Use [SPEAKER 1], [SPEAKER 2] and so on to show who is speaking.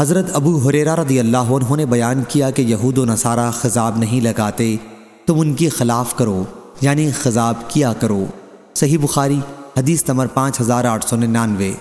[SPEAKER 1] حضرت ابو حریرہ رضی اللہ عنہ نے بیان کیا کہ یہود و نصارہ خضاب نہیں لگاتے، تم ان کی خلاف کرو یعنی خضاب کیا کرو۔ صحیح بخاری، حدیث نمبر پانچ ہزار آٹھ سو ننانوے۔